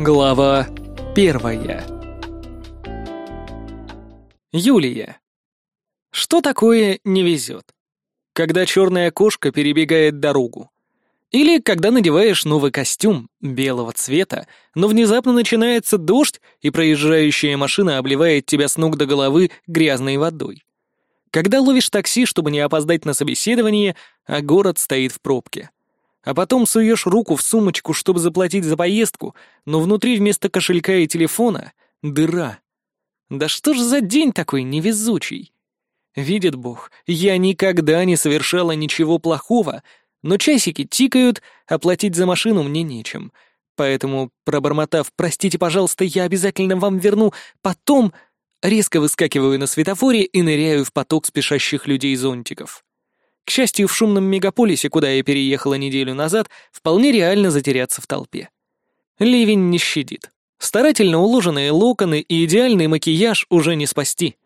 Глава первая. Юлия. Что такое не везет? Когда черная кошка перебегает дорогу. Или когда надеваешь новый костюм белого цвета, но внезапно начинается дождь, и проезжающая машина обливает тебя с ног до головы грязной водой. Когда ловишь такси, чтобы не опоздать на собеседование, а город стоит в пробке. А потом суешь руку в сумочку, чтобы заплатить за поездку, но внутри вместо кошелька и телефона — дыра. Да что ж за день такой невезучий? Видит Бог, я никогда не совершала ничего плохого, но часики тикают, а платить за машину мне нечем. Поэтому, пробормотав «простите, пожалуйста, я обязательно вам верну», потом резко выскакиваю на светофоре и ныряю в поток спешащих людей-зонтиков. К счастью, в шумном мегаполисе, куда я переехала неделю назад, вполне реально затеряться в толпе. Ливень не щадит. Старательно уложенные локоны и идеальный макияж уже не спасти.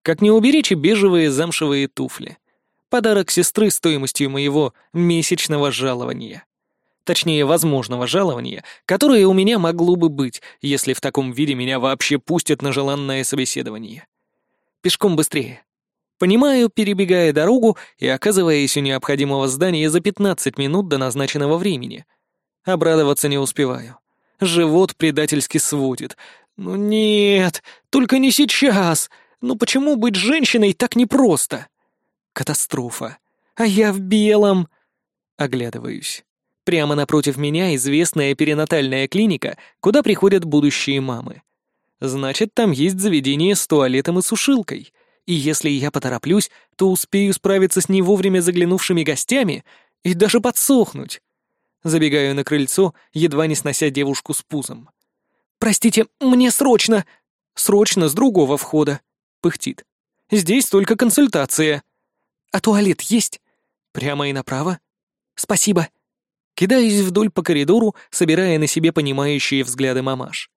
Как не уберечь и бежевые замшевые туфли. Подарок сестры стоимостью моего месячного жалования. Точнее, возможного жалования, которое у меня могло бы быть, если в таком виде меня вообще пустят на желанное собеседование. Пешком быстрее. Понимаю, перебегая дорогу и оказываясь у необходимого здания за 15 минут до назначенного времени. Обрадоваться не успеваю. Живот предательски сводит. «Ну нет, только не сейчас! Ну почему быть женщиной так непросто?» Катастрофа. А я в белом. Оглядываюсь. Прямо напротив меня известная перинатальная клиника, куда приходят будущие мамы. Значит, там есть заведение с туалетом и сушилкой. И если я потороплюсь, то успею справиться с не вовремя заглянувшими гостями и даже подсохнуть. Забегаю на крыльцо, едва не снося девушку с пузом. «Простите, мне срочно!» «Срочно, с другого входа!» — пыхтит. «Здесь только консультация!» «А туалет есть?» «Прямо и направо?» «Спасибо». Кидаюсь вдоль по коридору, собирая на себе понимающие взгляды мамаш.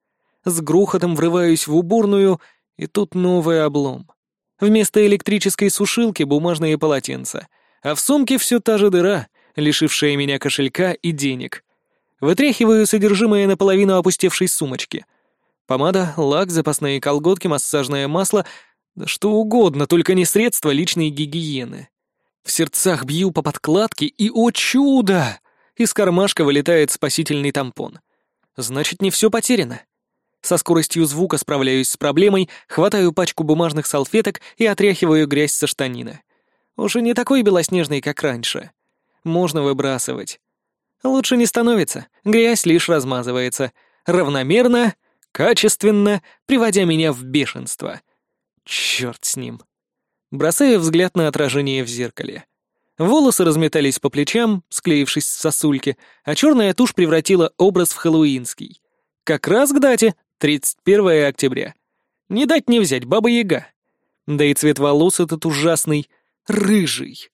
С грохотом врываюсь в уборную, и тут новый облом. Вместо электрической сушилки бумажные полотенца, а в сумке все та же дыра, лишившая меня кошелька и денег. Вытряхиваю содержимое наполовину опустевшей сумочки. Помада, лак, запасные колготки, массажное масло — да что угодно, только не средства личной гигиены. В сердцах бью по подкладке, и, о чудо! Из кармашка вылетает спасительный тампон. Значит, не все потеряно. Со скоростью звука справляюсь с проблемой, хватаю пачку бумажных салфеток и отряхиваю грязь со штанины. Уже не такой белоснежный, как раньше. Можно выбрасывать. Лучше не становится, грязь лишь размазывается. Равномерно, качественно, приводя меня в бешенство. Черт с ним. Бросаю взгляд на отражение в зеркале. Волосы разметались по плечам, склеившись в сосульки, а черная тушь превратила образ в хэллоуинский. Как раз к дате, 31 октября. Не дать не взять, баба-яга. Да и цвет волос этот ужасный, рыжий.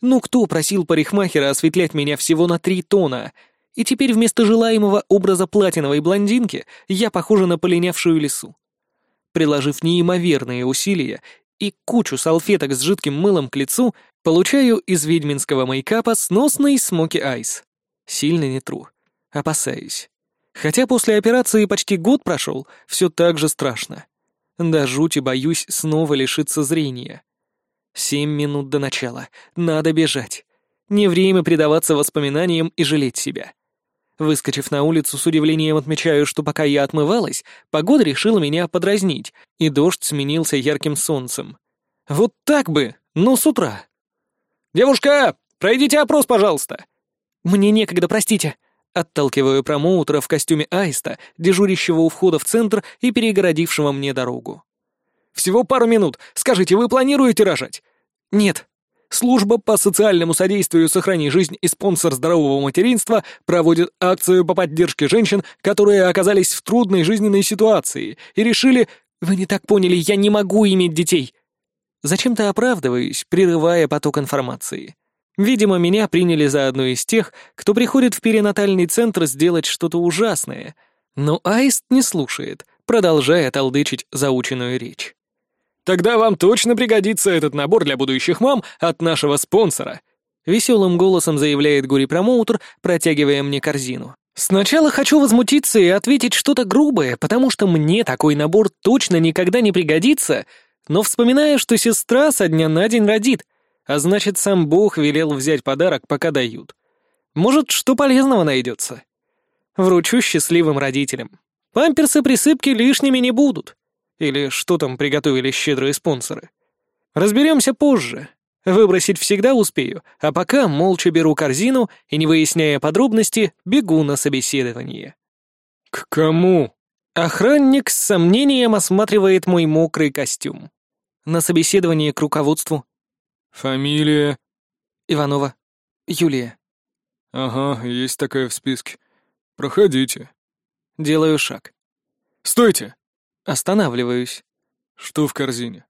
Ну кто просил парикмахера осветлять меня всего на три тона? И теперь вместо желаемого образа платиновой блондинки я похожа на полинявшую лису приложив неимоверные усилия и кучу салфеток с жидким мылом к лицу, получаю из ведьминского мейкапа сносный смоки айс. Сильно не тру. Опасаюсь. Хотя после операции почти год прошел, все так же страшно. До жути боюсь снова лишиться зрения. Семь минут до начала. Надо бежать. Не время предаваться воспоминаниям и жалеть себя. Выскочив на улицу, с удивлением отмечаю, что пока я отмывалась, погода решила меня подразнить, и дождь сменился ярким солнцем. Вот так бы, но с утра. «Девушка, пройдите опрос, пожалуйста!» «Мне некогда, простите!» Отталкиваю промоутера в костюме аиста, дежурящего у входа в центр и перегородившего мне дорогу. «Всего пару минут. Скажите, вы планируете рожать?» «Нет», Служба по социальному содействию «Сохрани жизнь» и спонсор здорового материнства проводит акцию по поддержке женщин, которые оказались в трудной жизненной ситуации и решили «Вы не так поняли, я не могу иметь детей». Зачем-то оправдываюсь, прерывая поток информации. Видимо, меня приняли за одну из тех, кто приходит в перинатальный центр сделать что-то ужасное. Но Аист не слушает, продолжая толдычить заученную речь. Тогда вам точно пригодится этот набор для будущих мам от нашего спонсора», — веселым голосом заявляет Гури-промоутер, протягивая мне корзину. Сначала хочу возмутиться и ответить что-то грубое, потому что мне такой набор точно никогда не пригодится, но вспоминаю, что сестра со дня на день родит, а значит, сам Бог велел взять подарок, пока дают. Может, что полезного найдется. Вручу счастливым родителям. Памперсы-присыпки лишними не будут. Или что там приготовили щедрые спонсоры. Разберемся позже. Выбросить всегда успею, а пока молча беру корзину и, не выясняя подробности, бегу на собеседование. «К кому?» Охранник с сомнением осматривает мой мокрый костюм. На собеседование к руководству. «Фамилия?» Иванова. Юлия. «Ага, есть такая в списке. Проходите». Делаю шаг. «Стойте!» Останавливаюсь. «Что в корзине?»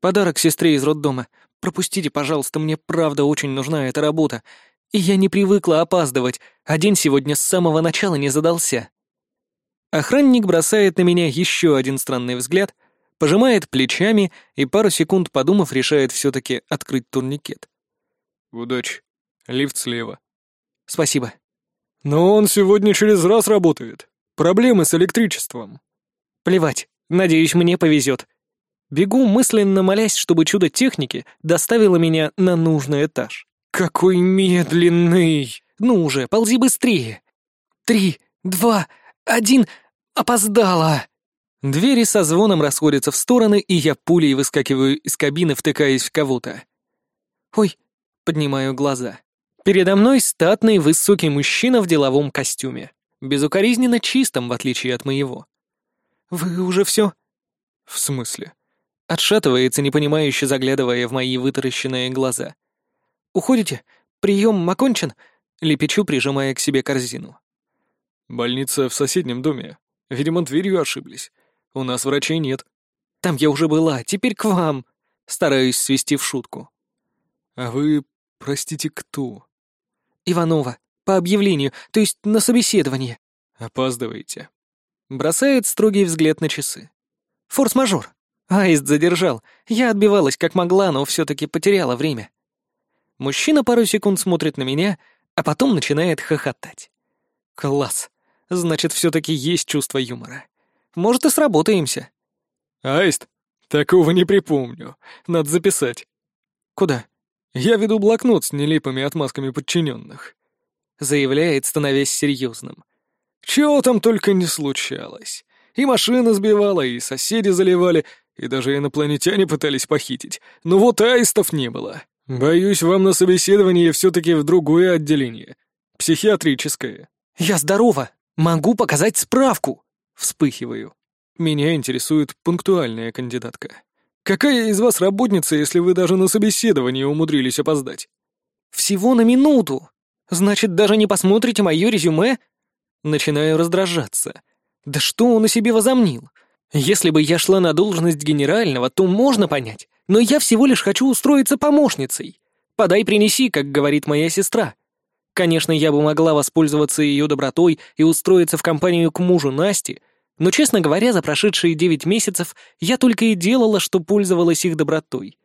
Подарок сестре из роддома. Пропустите, пожалуйста, мне правда очень нужна эта работа. И я не привыкла опаздывать, а день сегодня с самого начала не задался. Охранник бросает на меня еще один странный взгляд, пожимает плечами и пару секунд подумав, решает все-таки открыть турникет. «Удачи. Лифт слева». «Спасибо». «Но он сегодня через раз работает. Проблемы с электричеством». «Плевать. Надеюсь, мне повезет. Бегу, мысленно молясь, чтобы чудо техники доставило меня на нужный этаж. Какой медленный! Ну уже, ползи быстрее! Три, два, один, опоздала! Двери со звоном расходятся в стороны, и я пулей выскакиваю из кабины, втыкаясь в кого-то. Ой, поднимаю глаза. Передо мной статный высокий мужчина в деловом костюме. Безукоризненно чистом, в отличие от моего. «Вы уже все?» «В смысле?» Отшатывается, непонимающе заглядывая в мои вытаращенные глаза. «Уходите? Прием окончен?» Лепечу, прижимая к себе корзину. «Больница в соседнем доме. Видимо, дверью ошиблись. У нас врачей нет». «Там я уже была, теперь к вам!» Стараюсь свести в шутку. «А вы, простите, кто?» «Иванова. По объявлению, то есть на собеседование». «Опаздываете». Бросает строгий взгляд на часы. «Форс-мажор». Аист задержал. Я отбивалась как могла, но все-таки потеряла время. Мужчина пару секунд смотрит на меня, а потом начинает хохотать. Класс. Значит, все-таки есть чувство юмора. Может, и сработаемся. Аист? Такого не припомню. Надо записать. Куда? Я веду блокнот с нелепыми отмазками подчиненных. Заявляет, становясь серьезным. Чего там только не случалось. И машина сбивала, и соседи заливали, и даже инопланетяне пытались похитить. Но вот аистов не было. Боюсь, вам на собеседование все-таки в другое отделение. Психиатрическое. Я здорова. Могу показать справку. Вспыхиваю. Меня интересует пунктуальная кандидатка. Какая из вас работница, если вы даже на собеседование умудрились опоздать? Всего на минуту. Значит, даже не посмотрите мое резюме? Начинаю раздражаться. Да что он о себе возомнил? Если бы я шла на должность генерального, то можно понять, но я всего лишь хочу устроиться помощницей. Подай, принеси, как говорит моя сестра. Конечно, я бы могла воспользоваться ее добротой и устроиться в компанию к мужу Насти, но, честно говоря, за прошедшие девять месяцев я только и делала, что пользовалась их добротой.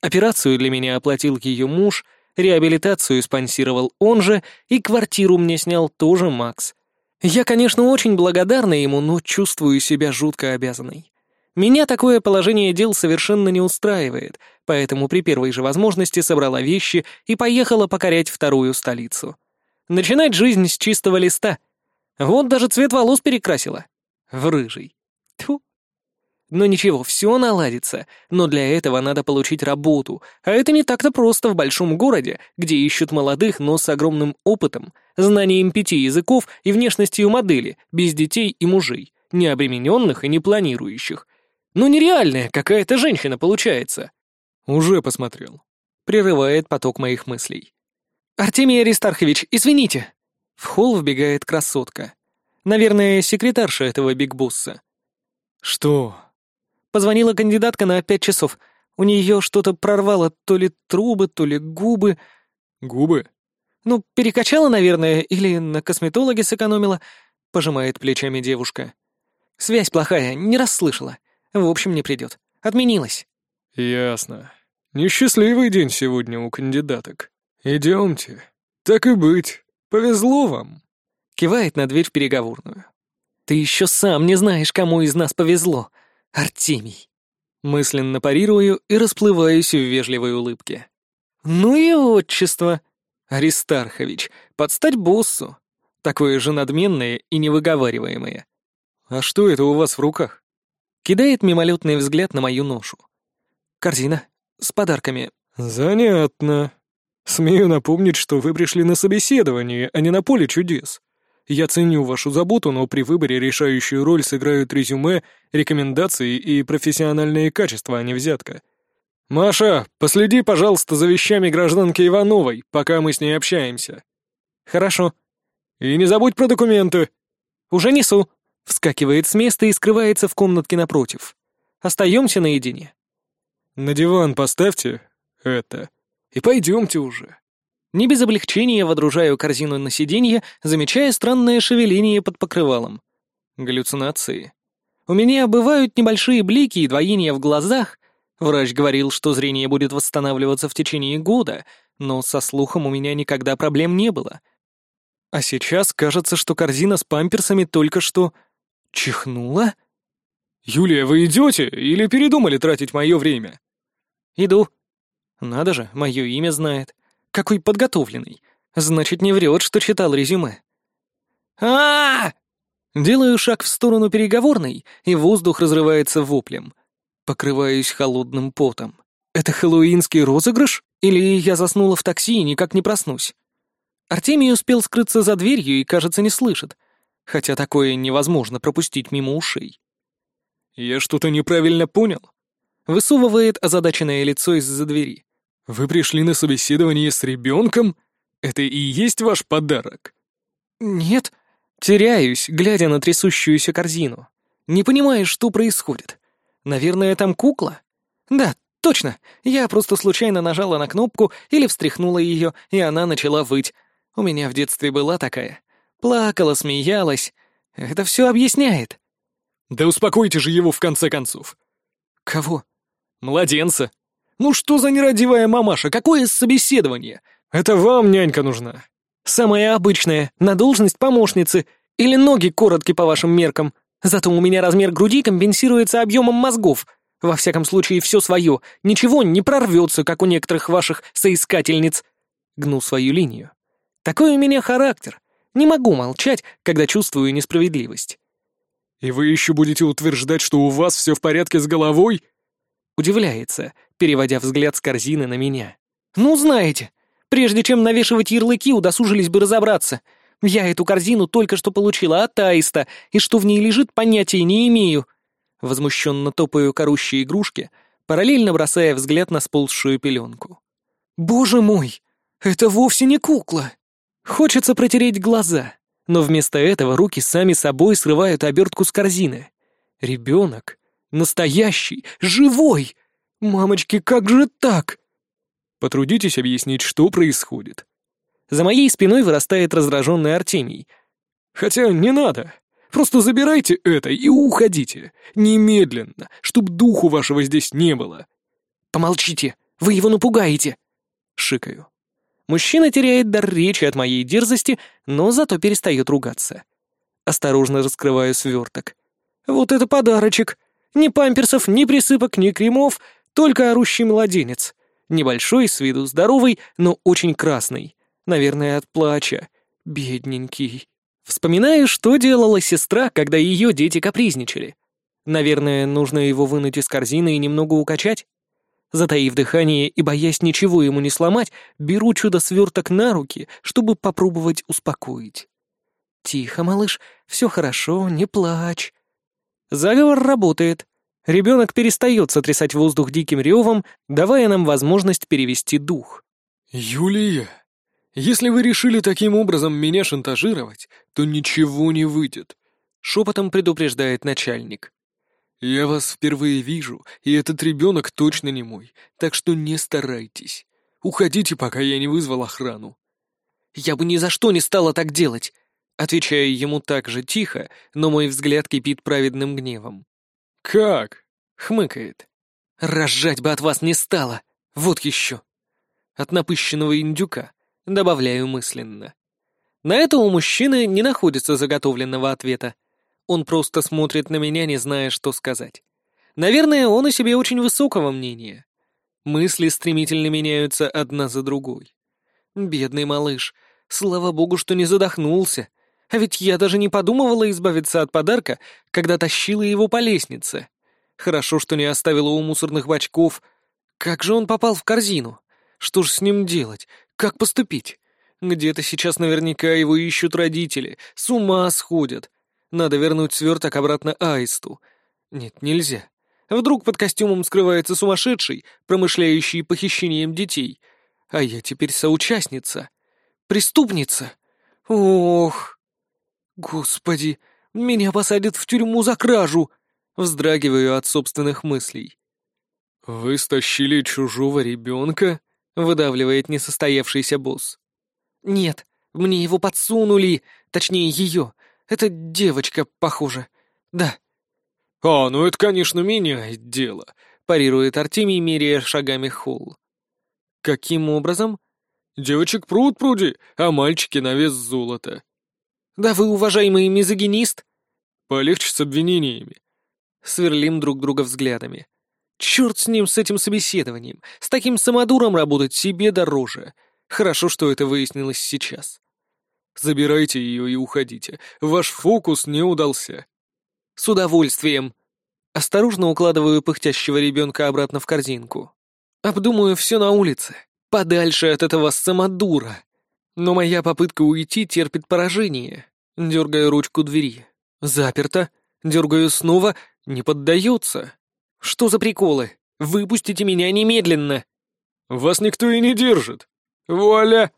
Операцию для меня оплатил ее муж, реабилитацию спонсировал он же, и квартиру мне снял тоже Макс — я, конечно, очень благодарна ему, но чувствую себя жутко обязанной. Меня такое положение дел совершенно не устраивает, поэтому при первой же возможности собрала вещи и поехала покорять вторую столицу. Начинать жизнь с чистого листа. Вот даже цвет волос перекрасила. В рыжий. Тьфу. Но ничего, все наладится, но для этого надо получить работу, а это не так-то просто в большом городе, где ищут молодых, но с огромным опытом, знанием пяти языков и внешностью модели, без детей и мужей, не обремененных и не планирующих. Ну нереальная какая-то женщина получается. Уже посмотрел. Прерывает поток моих мыслей. «Артемий Аристархович, извините!» В холл вбегает красотка. Наверное, секретарша этого бигбосса. «Что?» Позвонила кандидатка на пять часов. У нее что-то прорвало то ли трубы, то ли губы. Губы? Ну, перекачала, наверное, или на косметологе сэкономила. Пожимает плечами девушка. Связь плохая, не расслышала. В общем, не придет. Отменилась. Ясно. Несчастливый день сегодня у кандидаток. Идемте. Так и быть. Повезло вам. Кивает на дверь в переговорную. Ты еще сам не знаешь, кому из нас повезло. Артемий. Мысленно парирую и расплываюсь в вежливой улыбке. Ну и отчество. Аристархович, подстать боссу. Такое же надменное и невыговариваемое. А что это у вас в руках? Кидает мимолетный взгляд на мою ношу. Корзина с подарками. Занятно. Смею напомнить, что вы пришли на собеседование, а не на поле чудес. Я ценю вашу заботу, но при выборе решающую роль сыграют резюме, рекомендации и профессиональные качества, а не взятка. Маша, последи, пожалуйста, за вещами гражданки Ивановой, пока мы с ней общаемся. Хорошо. И не забудь про документы. Уже несу. Вскакивает с места и скрывается в комнатке напротив. Остаемся наедине. На диван поставьте это. И пойдемте уже. Не без облегчения водружаю корзину на сиденье, замечая странное шевеление под покрывалом. Галлюцинации. У меня бывают небольшие блики и двоения в глазах. Врач говорил, что зрение будет восстанавливаться в течение года, но со слухом у меня никогда проблем не было. А сейчас кажется, что корзина с памперсами только что чихнула. «Юлия, вы идете или передумали тратить мое время?» «Иду». «Надо же, мое имя знает. Какой подготовленный. Значит, не врет, что читал резюме. а, Делаю шаг в сторону переговорной, и воздух разрывается воплем. Покрываюсь холодным потом. Это хэллоуинский розыгрыш? Или я заснула в такси и никак не проснусь? Артемий успел скрыться за дверью и, кажется, не слышит. Хотя такое невозможно пропустить мимо ушей. «Я что-то неправильно понял?» Высовывает озадаченное лицо из-за двери. «Вы пришли на собеседование с ребенком? Это и есть ваш подарок?» «Нет». Теряюсь, глядя на трясущуюся корзину. Не понимаю, что происходит. Наверное, там кукла? Да, точно. Я просто случайно нажала на кнопку или встряхнула ее, и она начала выть. У меня в детстве была такая. Плакала, смеялась. Это все объясняет. Да успокойте же его в конце концов. Кого? Младенца. Ну что за нерадивая мамаша? Какое собеседование? Это вам нянька нужна. Самая обычная, на должность помощницы. Или ноги короткие по вашим меркам. Зато у меня размер груди компенсируется объемом мозгов. Во всяком случае, все свое. Ничего не прорвется, как у некоторых ваших соискательниц. Гну свою линию. Такой у меня характер. Не могу молчать, когда чувствую несправедливость. «И вы еще будете утверждать, что у вас все в порядке с головой?» Удивляется, переводя взгляд с корзины на меня. «Ну, знаете, прежде чем навешивать ярлыки, удосужились бы разобраться. Я эту корзину только что получила от Аиста, и что в ней лежит, понятия не имею». Возмущенно топаю корущие игрушки, параллельно бросая взгляд на сползшую пеленку. «Боже мой, это вовсе не кукла!» Хочется протереть глаза, но вместо этого руки сами собой срывают обертку с корзины. Ребенок. Настоящий, живой! Мамочки, как же так? Потрудитесь объяснить, что происходит. За моей спиной вырастает раздраженный Артемий. Хотя не надо. Просто забирайте это и уходите. Немедленно, чтоб духу вашего здесь не было. Помолчите, вы его напугаете. Шикаю. Мужчина теряет дар речи от моей дерзости, но зато перестает ругаться. Осторожно раскрываю сверток. Вот это подарочек. Ни памперсов, ни присыпок, ни кремов, только орущий младенец. Небольшой, с виду здоровый, но очень красный. Наверное, от плача. Бедненький. Вспоминаю, что делала сестра, когда ее дети капризничали. Наверное, нужно его вынуть из корзины и немного укачать. Затаив дыхание и боясь ничего ему не сломать, беру чудо-сверток на руки, чтобы попробовать успокоить. «Тихо, малыш, все хорошо, не плачь». Заговор работает. Ребенок перестает сотрясать воздух диким ревом, давая нам возможность перевести дух. «Юлия, если вы решили таким образом меня шантажировать, то ничего не выйдет», — шепотом предупреждает начальник. «Я вас впервые вижу, и этот ребенок точно не мой, так что не старайтесь. Уходите, пока я не вызвал охрану». «Я бы ни за что не стала так делать. Отвечаю ему так же тихо, но мой взгляд кипит праведным гневом. «Как?» — хмыкает. «Рожать бы от вас не стало! Вот еще!» От напыщенного индюка добавляю мысленно. На это у мужчины не находится заготовленного ответа. Он просто смотрит на меня, не зная, что сказать. Наверное, он о себе очень высокого мнения. Мысли стремительно меняются одна за другой. Бедный малыш. Слава богу, что не задохнулся. А ведь я даже не подумывала избавиться от подарка, когда тащила его по лестнице. Хорошо, что не оставила у мусорных бачков. Как же он попал в корзину? Что ж с ним делать? Как поступить? Где-то сейчас наверняка его ищут родители. С ума сходят. Надо вернуть сверток обратно Аисту. Нет, нельзя. Вдруг под костюмом скрывается сумасшедший, промышляющий похищением детей. А я теперь соучастница. Преступница. Ох. Господи, меня посадят в тюрьму за кражу. Вздрагиваю от собственных мыслей. «Вы стащили чужого ребенка?» — выдавливает несостоявшийся босс. «Нет, мне его подсунули, точнее ее. Это девочка, похоже. Да». «А, ну это, конечно, меняет дело», — парирует Артемий, меряя шагами холл. «Каким образом?» «Девочек пруд пруди, а мальчики на вес золота». «Да вы, уважаемый мизогинист!» «Полегче с обвинениями». Сверлим друг друга взглядами. «Черт с ним, с этим собеседованием! С таким самодуром работать себе дороже!» Хорошо, что это выяснилось сейчас. Забирайте ее и уходите. Ваш фокус не удался. С удовольствием. Осторожно укладываю пыхтящего ребенка обратно в корзинку. Обдумаю все на улице. Подальше от этого самодура. Но моя попытка уйти терпит поражение. Дергаю ручку двери. Заперто. Дергаю снова. Не поддается. Что за приколы? Выпустите меня немедленно. Вас никто и не держит. «Вуаля!»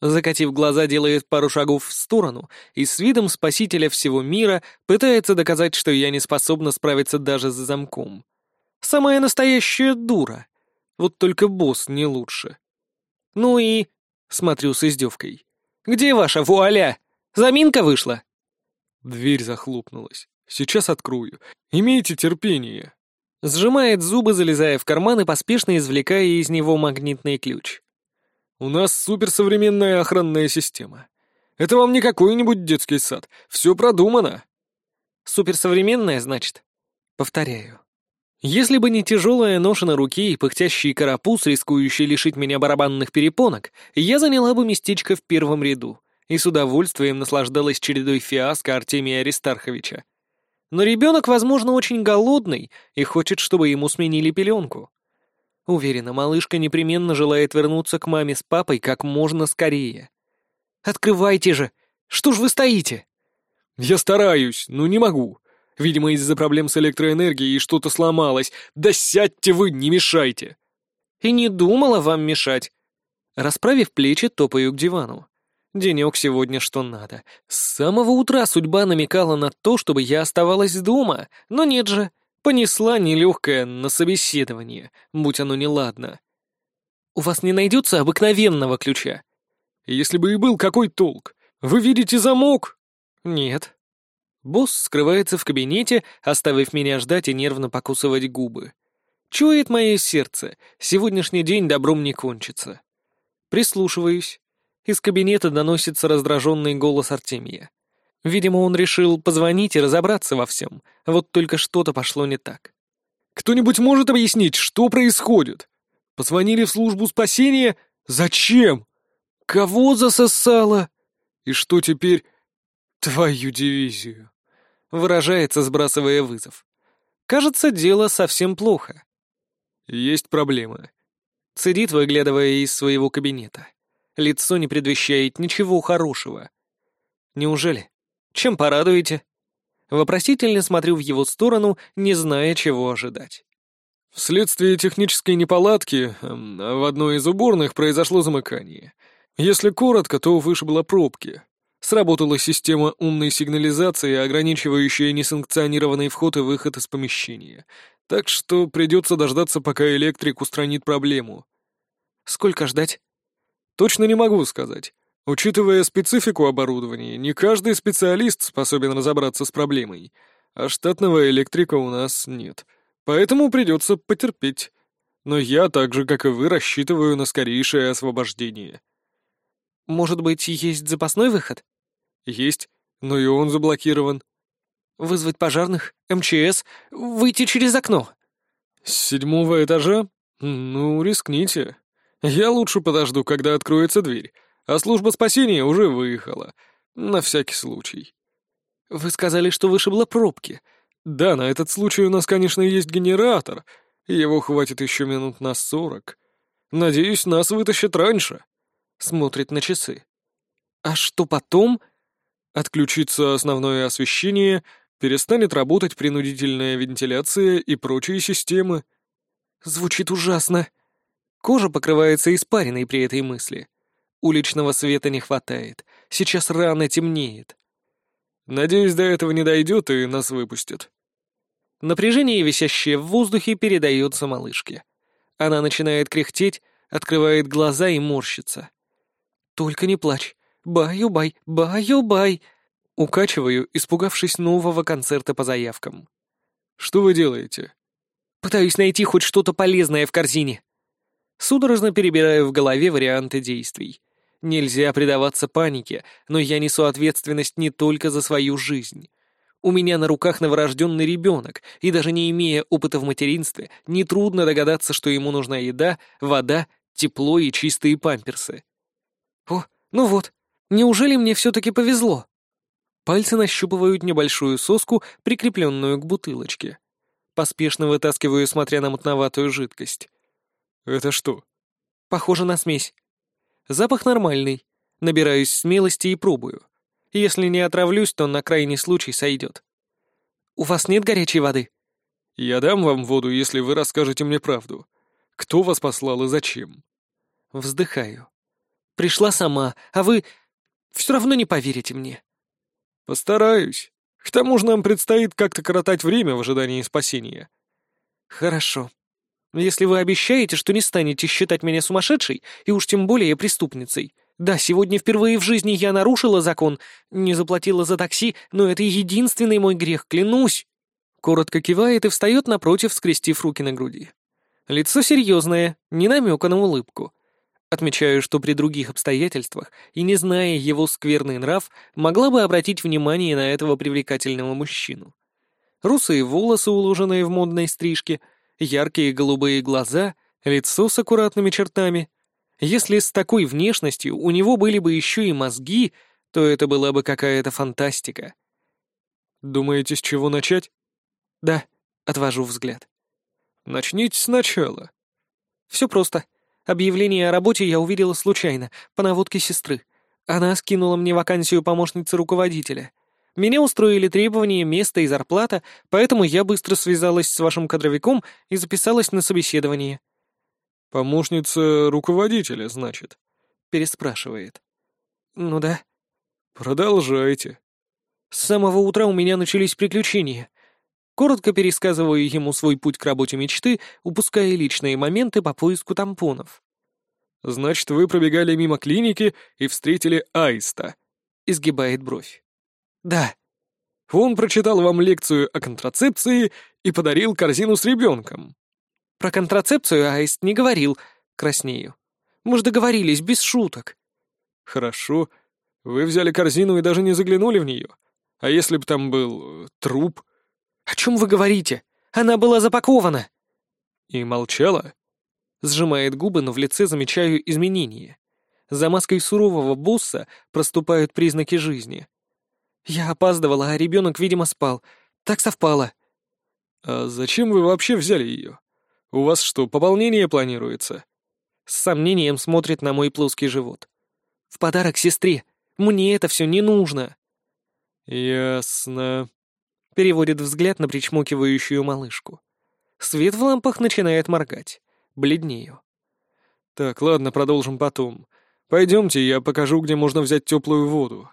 Закатив глаза, делает пару шагов в сторону и с видом спасителя всего мира пытается доказать, что я не способна справиться даже с замком. Самая настоящая дура. Вот только босс не лучше. Ну и... Смотрю с издевкой. «Где ваша вуаля? Заминка вышла?» Дверь захлопнулась. Сейчас открою. Имейте терпение. Сжимает зубы, залезая в карман и поспешно извлекая из него магнитный ключ. У нас суперсовременная охранная система. Это вам не какой-нибудь детский сад. Все продумано. Суперсовременная, значит? Повторяю. Если бы не тяжелая ноша на руке и пыхтящий карапуз, рискующий лишить меня барабанных перепонок, я заняла бы местечко в первом ряду и с удовольствием наслаждалась чередой фиаско Артемия Аристарховича. Но ребенок, возможно, очень голодный и хочет, чтобы ему сменили пеленку. Уверена, малышка непременно желает вернуться к маме с папой как можно скорее. «Открывайте же! Что ж вы стоите?» «Я стараюсь, но не могу. Видимо, из-за проблем с электроэнергией что-то сломалось. Да сядьте вы, не мешайте!» «И не думала вам мешать!» Расправив плечи, топаю к дивану. Денек сегодня что надо. С самого утра судьба намекала на то, чтобы я оставалась дома, но нет же. Понесла нелегкая на собеседование, будь оно неладно. У вас не найдется обыкновенного ключа? Если бы и был, какой толк? Вы видите замок? Нет. Босс скрывается в кабинете, оставив меня ждать и нервно покусывать губы. Чует мое сердце, сегодняшний день добром не кончится. Прислушиваюсь. Из кабинета доносится раздраженный голос Артемия. Видимо, он решил позвонить и разобраться во всем, вот только что-то пошло не так. «Кто-нибудь может объяснить, что происходит? Позвонили в службу спасения? Зачем? Кого засосало? И что теперь? Твою дивизию!» Выражается, сбрасывая вызов. «Кажется, дело совсем плохо». «Есть проблемы», — цедит, выглядывая из своего кабинета. Лицо не предвещает ничего хорошего. «Неужели?» Чем порадуете?» Вопросительно смотрю в его сторону, не зная, чего ожидать. Вследствие технической неполадки эм, в одной из уборных произошло замыкание. Если коротко, то вышибло пробки. Сработала система умной сигнализации, ограничивающая несанкционированный вход и выход из помещения. Так что придется дождаться, пока электрик устранит проблему. Сколько ждать? Точно не могу сказать. Учитывая специфику оборудования, не каждый специалист способен разобраться с проблемой, а штатного электрика у нас нет, поэтому придется потерпеть. Но я, так же, как и вы, рассчитываю на скорейшее освобождение. Может быть, есть запасной выход? Есть, но и он заблокирован. Вызвать пожарных, МЧС, выйти через окно. С седьмого этажа? Ну, рискните. Я лучше подожду, когда откроется дверь, а служба спасения уже выехала. На всякий случай. Вы сказали, что вышибло пробки. Да, на этот случай у нас, конечно, есть генератор. Его хватит еще минут на сорок. Надеюсь, нас вытащат раньше. Смотрит на часы. А что потом? Отключится основное освещение, перестанет работать принудительная вентиляция и прочие системы. Звучит ужасно. Кожа покрывается испариной при этой мысли. Уличного света не хватает. Сейчас рано темнеет. Надеюсь, до этого не дойдет и нас выпустят. Напряжение, висящее в воздухе, передается малышке. Она начинает кряхтеть, открывает глаза и морщится. «Только не плачь. Баю-бай, баю-бай!» Укачиваю, испугавшись нового концерта по заявкам. «Что вы делаете?» «Пытаюсь найти хоть что-то полезное в корзине». Судорожно перебираю в голове варианты действий. Нельзя предаваться панике, но я несу ответственность не только за свою жизнь. У меня на руках новорожденный ребенок, и даже не имея опыта в материнстве, нетрудно догадаться, что ему нужна еда, вода, тепло и чистые памперсы. О, ну вот, неужели мне все-таки повезло? Пальцы нащупывают небольшую соску, прикрепленную к бутылочке. Поспешно вытаскиваю, смотря на мутноватую жидкость. «Это что?» «Похоже на смесь. Запах нормальный. Набираюсь смелости и пробую. Если не отравлюсь, то на крайний случай сойдет. У вас нет горячей воды?» «Я дам вам воду, если вы расскажете мне правду. Кто вас послал и зачем?» Вздыхаю. «Пришла сама, а вы все равно не поверите мне». «Постараюсь. К тому же нам предстоит как-то коротать время в ожидании спасения». «Хорошо. Если вы обещаете, что не станете считать меня сумасшедшей, и уж тем более преступницей. Да, сегодня впервые в жизни я нарушила закон, не заплатила за такси, но это единственный мой грех, клянусь». Коротко кивает и встает напротив, скрестив руки на груди. Лицо серьезное, не намека на улыбку. Отмечаю, что при других обстоятельствах и не зная его скверный нрав, могла бы обратить внимание на этого привлекательного мужчину. Русые волосы, уложенные в модной стрижке, яркие голубые глаза, лицо с аккуратными чертами. Если с такой внешностью у него были бы еще и мозги, то это была бы какая-то фантастика. «Думаете, с чего начать?» «Да», — отвожу взгляд. «Начните сначала». «Все просто. Объявление о работе я увидела случайно, по наводке сестры. Она скинула мне вакансию помощницы руководителя. Меня устроили требования, место и зарплата, поэтому я быстро связалась с вашим кадровиком и записалась на собеседование». «Помощница руководителя, значит?» — переспрашивает. «Ну да». «Продолжайте». «С самого утра у меня начались приключения. Коротко пересказываю ему свой путь к работе мечты, упуская личные моменты по поиску тампонов. «Значит, вы пробегали мимо клиники и встретили Аиста», — изгибает бровь. «Да». «Он прочитал вам лекцию о контрацепции и подарил корзину с ребенком». «Про контрацепцию Аист не говорил», — краснею. «Мы же договорились, без шуток». «Хорошо. Вы взяли корзину и даже не заглянули в нее. А если бы там был э, труп?» «О чем вы говорите? Она была запакована!» «И молчала?» Сжимает губы, но в лице замечаю изменения. За маской сурового босса проступают признаки жизни. Я опаздывала, а ребенок, видимо, спал. Так совпало. «А зачем вы вообще взяли ее? У вас что, пополнение планируется?» С сомнением смотрит на мой плоский живот. «В подарок сестре. Мне это все не нужно». «Ясно», Переводит взгляд на причмокивающую малышку. Свет в лампах начинает моргать. Бледнею. «Так, ладно, продолжим потом. Пойдемте, я покажу, где можно взять теплую воду».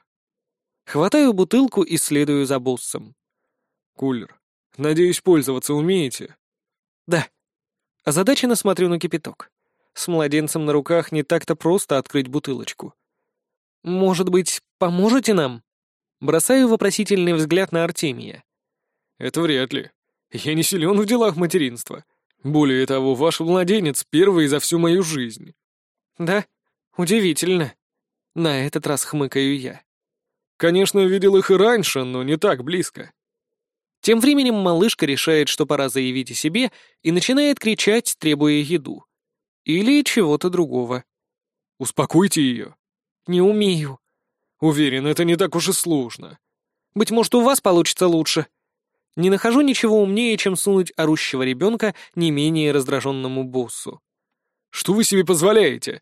Хватаю бутылку и следую за боссом. «Кулер, надеюсь, пользоваться умеете?» «Да». Озадаченно смотрю на кипяток. С младенцем на руках не так-то просто открыть бутылочку. «Может быть, поможете нам?» Бросаю вопросительный взгляд на Артемия. Это вряд ли. Я не силен в делах материнства. Более того, ваш младенец первый за всю мою жизнь. Да? Удивительно. На этот раз хмыкаю я. Конечно, видел их и раньше, но не так близко. Тем временем малышка решает, что пора заявить о себе, и начинает кричать, требуя еду. Или чего-то другого. «Успокойте ее». «Не умею». «Уверен, это не так уж и сложно». «Быть может, у вас получится лучше». Не нахожу ничего умнее, чем сунуть орущего ребенка не менее раздраженному боссу. «Что вы себе позволяете?»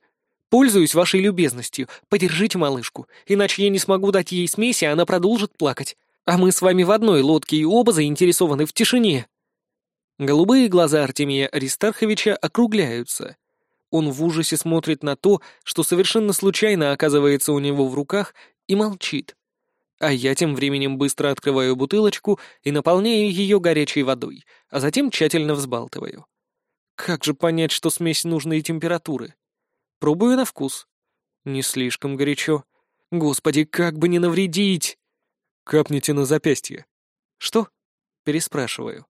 «Пользуюсь вашей любезностью. Подержите малышку, иначе я не смогу дать ей смеси, а она продолжит плакать. А мы с вами в одной лодке и оба заинтересованы в тишине». Голубые глаза Артемия Аристарховича округляются. Он в ужасе смотрит на то, что совершенно случайно оказывается у него в руках, и молчит. А я тем временем быстро открываю бутылочку и наполняю ее горячей водой, а затем тщательно взбалтываю. Как же понять, что смесь нужной температуры? Пробую на вкус. Не слишком горячо. Господи, как бы не навредить! Капните на запястье. Что? Переспрашиваю.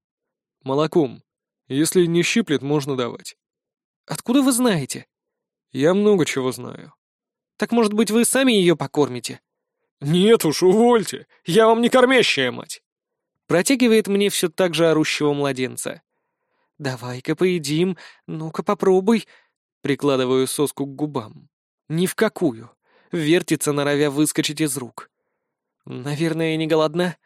Молоком. Если не щиплет, можно давать. Откуда вы знаете? Я много чего знаю. Так, может быть, вы сами ее покормите? «Нет уж, увольте! Я вам не кормящая мать!» Протягивает мне все так же орущего младенца. «Давай-ка поедим, ну-ка попробуй!» Прикладываю соску к губам. Ни в какую. Вертится, норовя выскочить из рук. «Наверное, не голодна?»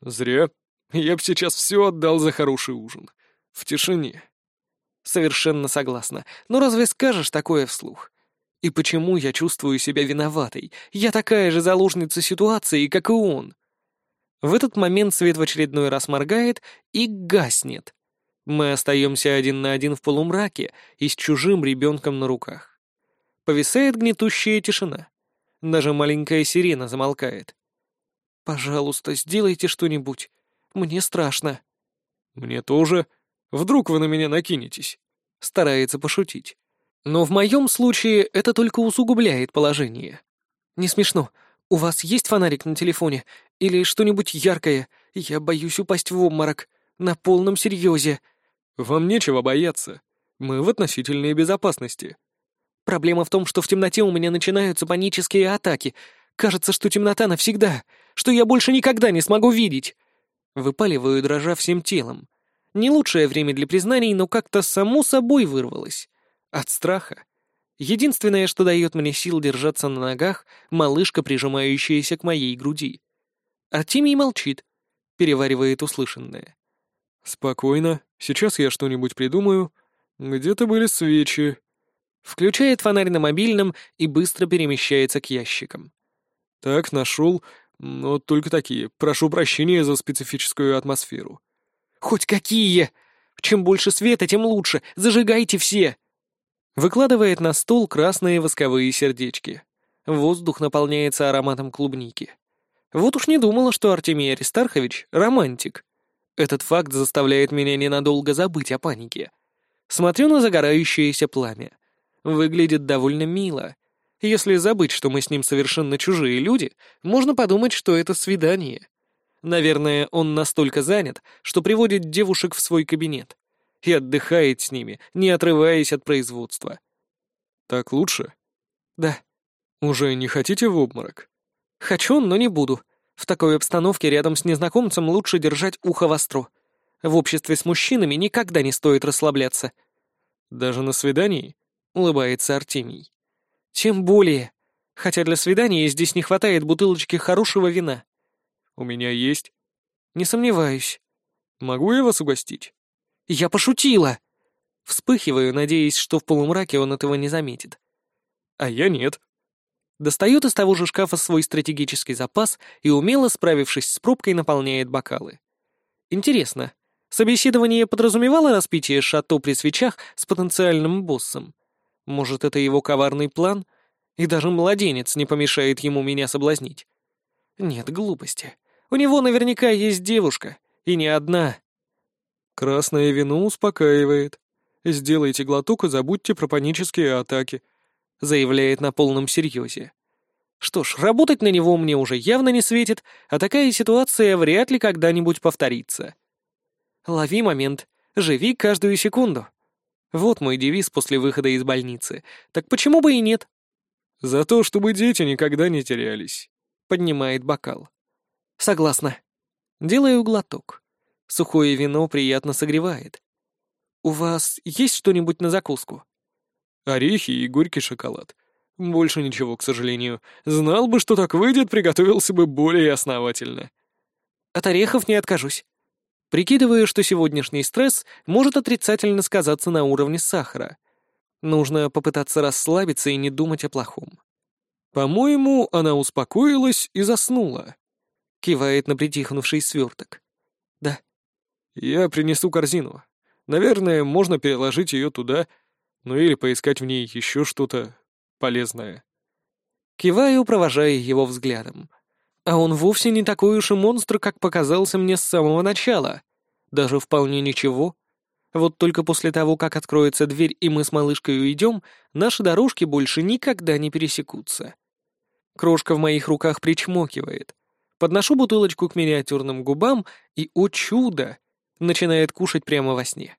«Зря. Я б сейчас все отдал за хороший ужин. В тишине». «Совершенно согласна. Но разве скажешь такое вслух? И почему я чувствую себя виноватой? Я такая же заложница ситуации, как и он. В этот момент свет в очередной раз моргает и гаснет. Мы остаемся один на один в полумраке и с чужим ребенком на руках. Повисает гнетущая тишина. Даже маленькая сирена замолкает. «Пожалуйста, сделайте что-нибудь. Мне страшно». «Мне тоже. Вдруг вы на меня накинетесь?» Старается пошутить. Но в моем случае это только усугубляет положение. Не смешно. У вас есть фонарик на телефоне? Или что-нибудь яркое? Я боюсь упасть в обморок. На полном серьезе. Вам нечего бояться. Мы в относительной безопасности. Проблема в том, что в темноте у меня начинаются панические атаки. Кажется, что темнота навсегда, что я больше никогда не смогу видеть. Выпаливаю, дрожа всем телом. Не лучшее время для признаний, но как-то само собой вырвалось. От страха. Единственное, что дает мне сил держаться на ногах, малышка, прижимающаяся к моей груди. Артемий молчит, переваривает услышанное. «Спокойно, сейчас я что-нибудь придумаю. Где-то были свечи». Включает фонарь на мобильном и быстро перемещается к ящикам. «Так, нашел, но только такие. Прошу прощения за специфическую атмосферу». «Хоть какие! Чем больше света, тем лучше. Зажигайте все!» Выкладывает на стол красные восковые сердечки. Воздух наполняется ароматом клубники. Вот уж не думала, что Артемий Аристархович — романтик. Этот факт заставляет меня ненадолго забыть о панике. Смотрю на загорающееся пламя. Выглядит довольно мило. Если забыть, что мы с ним совершенно чужие люди, можно подумать, что это свидание. Наверное, он настолько занят, что приводит девушек в свой кабинет и отдыхает с ними, не отрываясь от производства. Так лучше? Да. Уже не хотите в обморок? Хочу, но не буду. В такой обстановке рядом с незнакомцем лучше держать ухо востро. В обществе с мужчинами никогда не стоит расслабляться. Даже на свидании? Улыбается Артемий. Тем более. Хотя для свидания здесь не хватает бутылочки хорошего вина. У меня есть. Не сомневаюсь. Могу я вас угостить? Я пошутила!» Вспыхиваю, надеясь, что в полумраке он этого не заметит. А я нет. Достает из того же шкафа свой стратегический запас и, умело справившись с пробкой, наполняет бокалы. Интересно, собеседование подразумевало распитие шато при свечах с потенциальным боссом? Может, это его коварный план? И даже младенец не помешает ему меня соблазнить. Нет, глупости. У него наверняка есть девушка, и не одна. Красное вино успокаивает. Сделайте глоток и забудьте про панические атаки», — заявляет на полном серьезе. Что ж, работать на него мне уже явно не светит, а такая ситуация вряд ли когда-нибудь повторится. Лови момент, живи каждую секунду. Вот мой девиз после выхода из больницы. Так почему бы и нет? За то, чтобы дети никогда не терялись. Поднимает бокал. Согласна. Делаю глоток. Сухое вино приятно согревает. У вас есть что-нибудь на закуску? Орехи и горький шоколад. Больше ничего, к сожалению. Знал бы, что так выйдет, приготовился бы более основательно. От орехов не откажусь. Прикидываю, что сегодняшний стресс может отрицательно сказаться на уровне сахара. Нужно попытаться расслабиться и не думать о плохом. По-моему, она успокоилась и заснула. Кивает на притихнувший сверток. Я принесу корзину. Наверное, можно переложить ее туда, ну или поискать в ней еще что-то полезное. Киваю, провожая его взглядом. А он вовсе не такой уж и монстр, как показался мне с самого начала. Даже вполне ничего. Вот только после того, как откроется дверь и мы с малышкой уйдем, наши дорожки больше никогда не пересекутся. Крошка в моих руках причмокивает. Подношу бутылочку к миниатюрным губам и, о чудо, начинает кушать прямо во сне.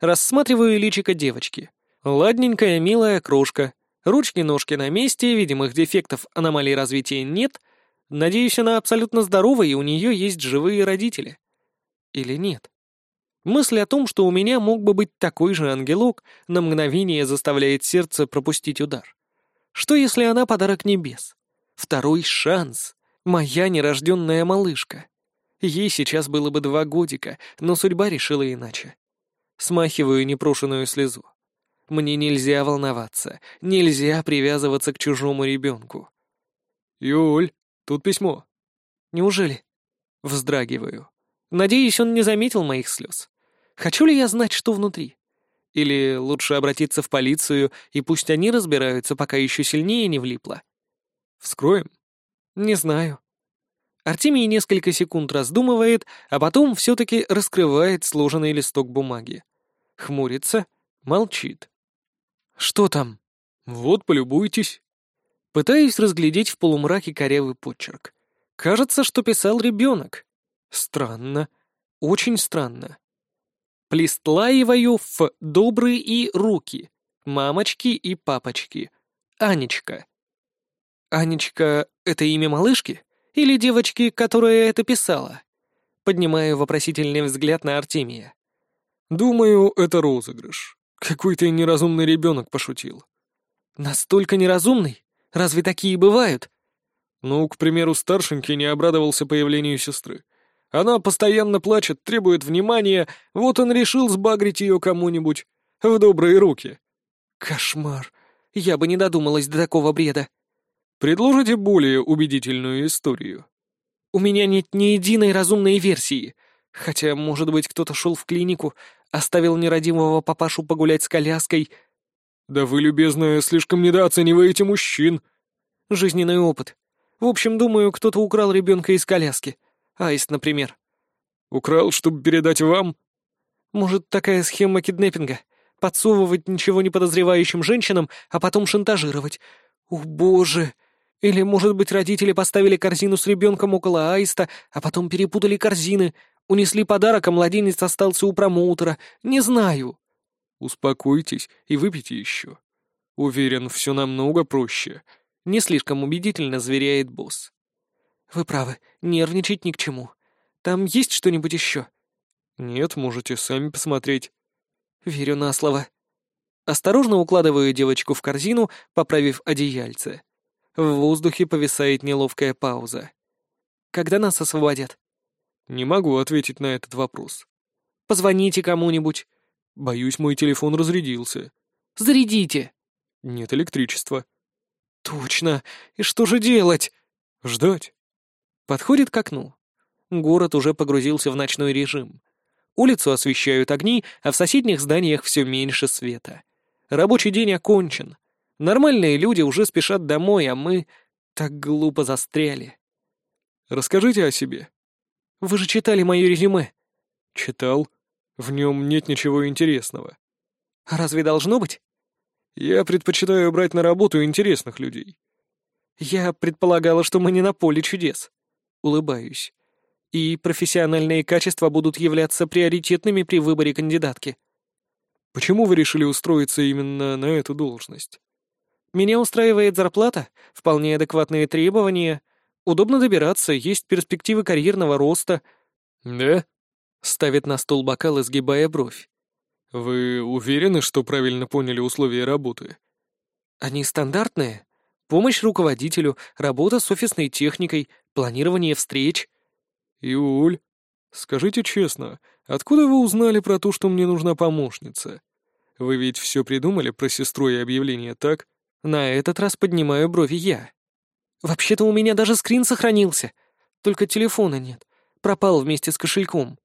Рассматриваю личико девочки. Ладненькая, милая крошка. Ручки-ножки на месте, видимых дефектов аномалий развития нет. Надеюсь, она абсолютно здорова, и у нее есть живые родители. Или нет? Мысль о том, что у меня мог бы быть такой же ангелок, на мгновение заставляет сердце пропустить удар. Что если она подарок небес? Второй шанс. Моя нерожденная малышка. Ей сейчас было бы два годика, но судьба решила иначе. Смахиваю непрошенную слезу. Мне нельзя волноваться, нельзя привязываться к чужому ребенку. «Юль, тут письмо». «Неужели?» Вздрагиваю. Надеюсь, он не заметил моих слез. Хочу ли я знать, что внутри? Или лучше обратиться в полицию, и пусть они разбираются, пока еще сильнее не влипло? Вскроем? Не знаю. Артемий несколько секунд раздумывает, а потом все-таки раскрывает сложенный листок бумаги. Хмурится, молчит. «Что там?» «Вот, полюбуйтесь». Пытаюсь разглядеть в полумраке корявый почерк. Кажется, что писал ребенок. Странно. Очень странно. Плестлаеваю в добрые и руки. Мамочки и папочки. Анечка. Анечка — это имя малышки? Или девочки, которая это писала? Поднимаю вопросительный взгляд на Артемия. Думаю, это розыгрыш. Какой-то неразумный ребенок пошутил. Настолько неразумный? Разве такие бывают? Ну, к примеру, старшенький не обрадовался появлению сестры. Она постоянно плачет, требует внимания, вот он решил сбагрить ее кому-нибудь. В добрые руки. Кошмар. Я бы не додумалась до такого бреда. Предложите более убедительную историю. У меня нет ни единой разумной версии. Хотя, может быть, кто-то шел в клинику, оставил нерадивого папашу погулять с коляской. Да вы, любезная, слишком недооцениваете мужчин. Жизненный опыт. В общем, думаю, кто-то украл ребенка из коляски. Аист, например. Украл, чтобы передать вам? Может, такая схема киднеппинга? Подсовывать ничего не подозревающим женщинам, а потом шантажировать. О, боже! Или, может быть, родители поставили корзину с ребенком около аиста, а потом перепутали корзины, унесли подарок, а младенец остался у промоутера. Не знаю. Успокойтесь и выпейте еще. Уверен, все намного проще. Не слишком убедительно заверяет босс. Вы правы, нервничать ни к чему. Там есть что-нибудь еще? Нет, можете сами посмотреть. Верю на слово. Осторожно укладываю девочку в корзину, поправив одеяльце. В воздухе повисает неловкая пауза. Когда нас освободят? Не могу ответить на этот вопрос. Позвоните кому-нибудь. Боюсь, мой телефон разрядился. Зарядите. Нет электричества. Точно. И что же делать? Ждать. Подходит к окну. Город уже погрузился в ночной режим. Улицу освещают огни, а в соседних зданиях все меньше света. Рабочий день окончен. Нормальные люди уже спешат домой, а мы так глупо застряли. Расскажите о себе. Вы же читали мое резюме. Читал. В нем нет ничего интересного. А разве должно быть? Я предпочитаю брать на работу интересных людей. Я предполагала, что мы не на поле чудес. Улыбаюсь. И профессиональные качества будут являться приоритетными при выборе кандидатки. Почему вы решили устроиться именно на эту должность? Меня устраивает зарплата, вполне адекватные требования, удобно добираться, есть перспективы карьерного роста». «Да?» — ставит на стол бокал, изгибая бровь. «Вы уверены, что правильно поняли условия работы?» «Они стандартные. Помощь руководителю, работа с офисной техникой, планирование встреч». «Иуль, скажите честно, откуда вы узнали про то, что мне нужна помощница? Вы ведь все придумали про сестру и объявление, так?» На этот раз поднимаю брови я. «Вообще-то у меня даже скрин сохранился. Только телефона нет. Пропал вместе с кошельком».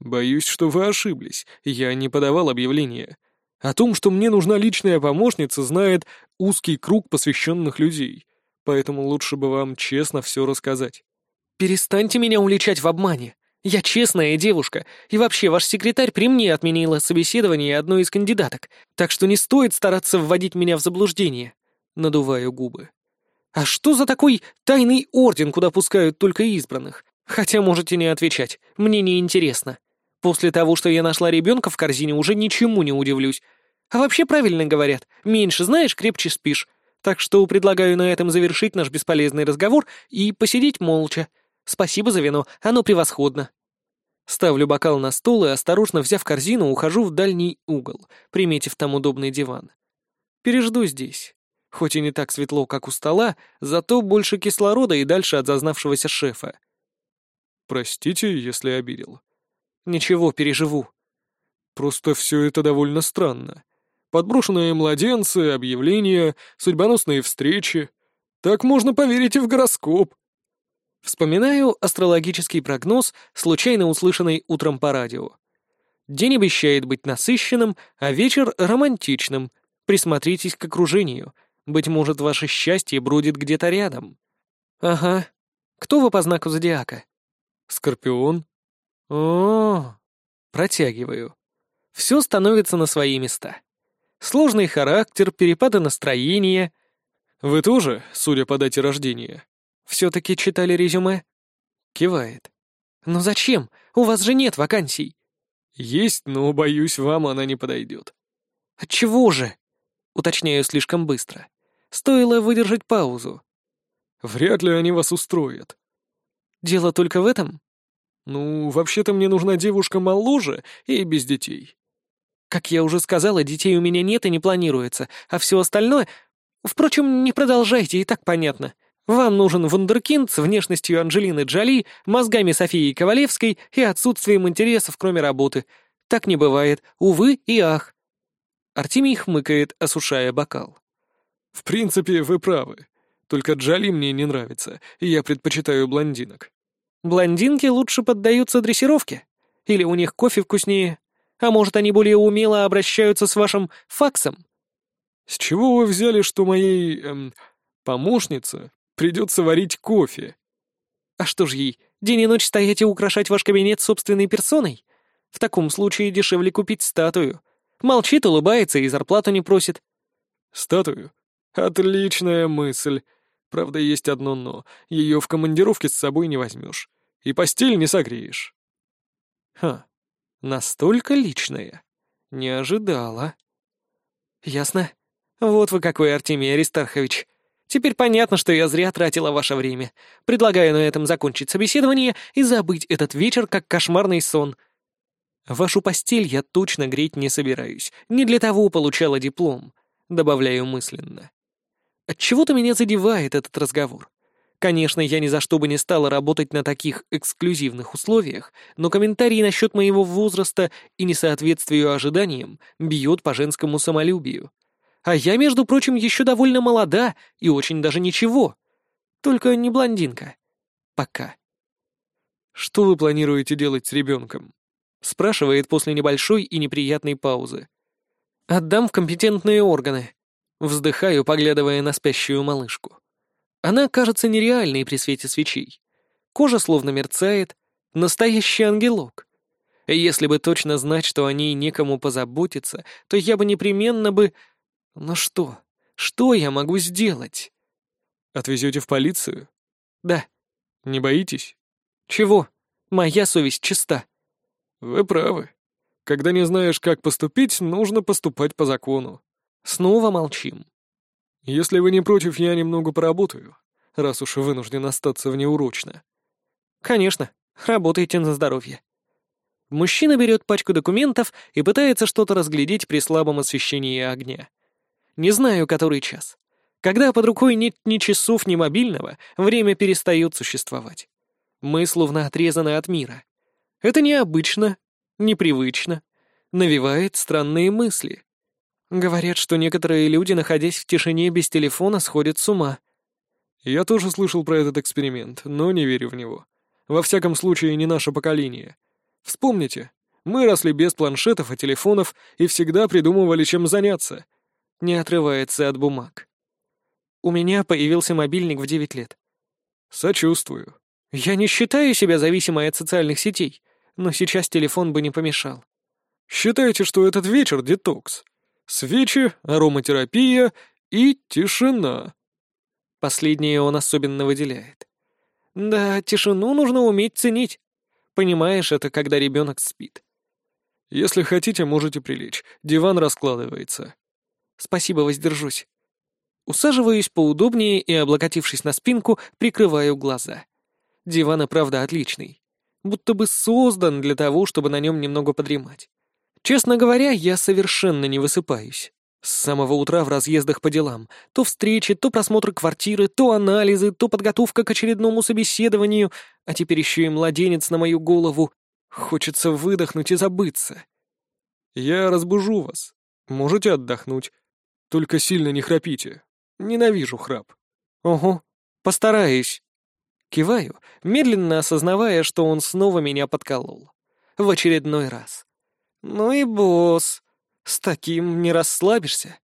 «Боюсь, что вы ошиблись. Я не подавал объявление. О том, что мне нужна личная помощница, знает узкий круг посвященных людей. Поэтому лучше бы вам честно все рассказать». «Перестаньте меня уличать в обмане. Я честная девушка, и вообще ваш секретарь при мне отменила собеседование одной из кандидаток, так что не стоит стараться вводить меня в заблуждение». Надуваю губы. «А что за такой тайный орден, куда пускают только избранных? Хотя можете не отвечать, мне не интересно. После того, что я нашла ребенка в корзине, уже ничему не удивлюсь. А вообще правильно говорят, меньше знаешь, крепче спишь. Так что предлагаю на этом завершить наш бесполезный разговор и посидеть молча. Спасибо за вино, оно превосходно. Ставлю бокал на стол и, осторожно взяв корзину, ухожу в дальний угол, приметив там удобный диван. Пережду здесь. Хоть и не так светло, как у стола, зато больше кислорода и дальше от зазнавшегося шефа. «Простите, если обидел», Ничего, переживу. Просто все это довольно странно. Подброшенные младенцы, объявления, судьбоносные встречи. Так можно поверить и в гороскоп. Вспоминаю астрологический прогноз, случайно услышанный утром по радио. День обещает быть насыщенным, а вечер — романтичным. Присмотритесь к окружению. Быть может, ваше счастье бродит где-то рядом. Ага. Кто вы по знаку зодиака? Скорпион. О, протягиваю. Все становится на свои места. Сложный характер, перепады настроения. Вы тоже, судя по дате рождения? Все-таки читали резюме? Кивает. Но зачем? У вас же нет вакансий. Есть, но, боюсь, вам она не подойдет. Отчего же? Уточняю слишком быстро. Стоило выдержать паузу. Вряд ли они вас устроят. Дело только в этом? «Ну, вообще-то мне нужна девушка моложе и без детей». «Как я уже сказала, детей у меня нет и не планируется, а все остальное... Впрочем, не продолжайте, и так понятно. Вам нужен вундеркинд с внешностью Анджелины Джоли, мозгами Софии Ковалевской и отсутствием интересов, кроме работы. Так не бывает, увы и ах». Артемий хмыкает, осушая бокал. «В принципе, вы правы. Только Джоли мне не нравится, и я предпочитаю блондинок». Блондинки лучше поддаются дрессировке? Или у них кофе вкуснее? А может, они более умело обращаются с вашим факсом? С чего вы взяли, что моей, эм, помощнице придется варить кофе? А что ж ей, день и ночь стоять и украшать ваш кабинет собственной персоной? В таком случае дешевле купить статую. Молчит, улыбается и зарплату не просит. Статую? Отличная мысль. Правда, есть одно «но». Ее в командировке с собой не возьмешь. И постель не согреешь. Ха, настолько личное. Не ожидала. Ясно. Вот вы какой, Артемий Аристархович. Теперь понятно, что я зря тратила ваше время. Предлагаю на этом закончить собеседование и забыть этот вечер как кошмарный сон. Вашу постель я точно греть не собираюсь. Не для того получала диплом. Добавляю мысленно. Отчего-то меня задевает этот разговор. Конечно, я ни за что бы не стала работать на таких эксклюзивных условиях, но комментарий насчет моего возраста и несоответствию ожиданиям бьет по женскому самолюбию. А я, между прочим, еще довольно молода и очень даже ничего. Только не блондинка. Пока. «Что вы планируете делать с ребенком?» — спрашивает после небольшой и неприятной паузы. «Отдам в компетентные органы. Вздыхаю, поглядывая на спящую малышку. Она кажется нереальной при свете свечей. Кожа словно мерцает. Настоящий ангелок. Если бы точно знать, что о ней некому позаботиться, то я бы непременно бы... Но что? Что я могу сделать? Отвезете в полицию? Да. Не боитесь? Чего? Моя совесть чиста. Вы правы. Когда не знаешь, как поступить, нужно поступать по закону. Снова молчим. Если вы не против, я немного поработаю, раз уж вынужден остаться внеурочно. Конечно, работайте на здоровье. Мужчина берет пачку документов и пытается что-то разглядеть при слабом освещении огня. Не знаю, который час. Когда под рукой нет ни часов, ни мобильного, время перестает существовать. Мы словно отрезаны от мира. Это необычно, непривычно, навевает странные мысли. Говорят, что некоторые люди, находясь в тишине без телефона, сходят с ума. Я тоже слышал про этот эксперимент, но не верю в него. Во всяком случае, не наше поколение. Вспомните, мы росли без планшетов и телефонов и всегда придумывали, чем заняться. Не отрывается от бумаг. У меня появился мобильник в девять лет. Сочувствую. Я не считаю себя зависимой от социальных сетей, но сейчас телефон бы не помешал. Считайте, что этот вечер — детокс. Свечи, ароматерапия и тишина. Последнее он особенно выделяет. Да, тишину нужно уметь ценить. Понимаешь, это когда ребенок спит. Если хотите, можете прилечь. Диван раскладывается. Спасибо, воздержусь. Усаживаюсь поудобнее и, облокотившись на спинку, прикрываю глаза. Диван и правда отличный. Будто бы создан для того, чтобы на нем немного подремать. Честно говоря, я совершенно не высыпаюсь. С самого утра в разъездах по делам. То встречи, то просмотр квартиры, то анализы, то подготовка к очередному собеседованию, а теперь еще и младенец на мою голову. Хочется выдохнуть и забыться. Я разбужу вас. Можете отдохнуть. Только сильно не храпите. Ненавижу храп. Ого, постараюсь. Киваю, медленно осознавая, что он снова меня подколол. В очередной раз. Ну и босс. С таким не расслабишься.